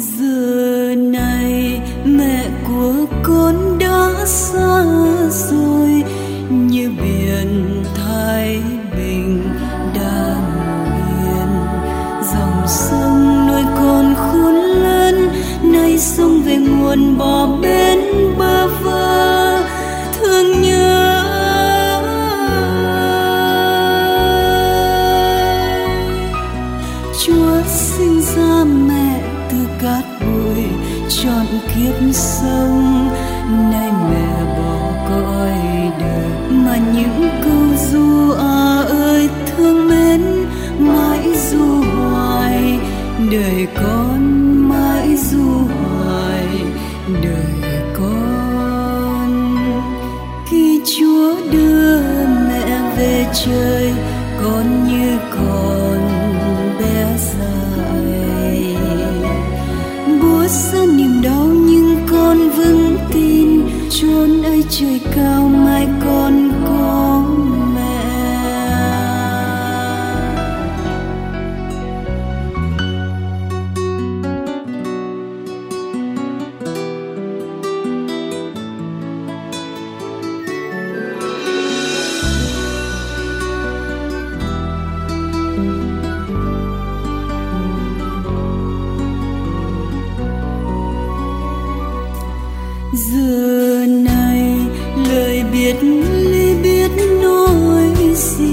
giờ này mẹ của con đã xa rồi như biển thay cát bụi trọn kiếp sống. Nay mẹ bỏ cõi đời mà những câu du à ơi thương mến mãi du hoài. Đời con mãi du hoài, đời con. Khi Chúa đưa mẹ về trời, con như con trời biết ly biết nói gì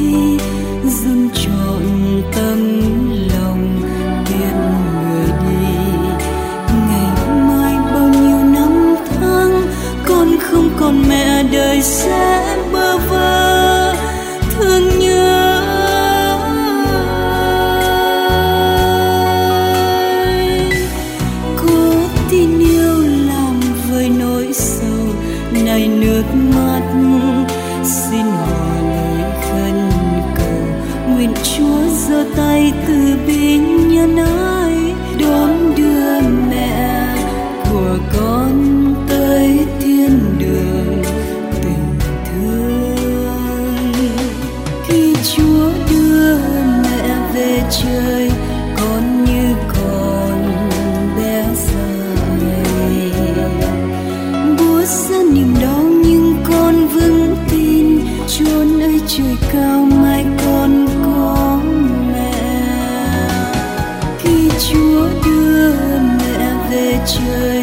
này nước mắt. Xin hòa lời khấn cầu, nguyện chúa giơ tay từ bi nhân ái. Trời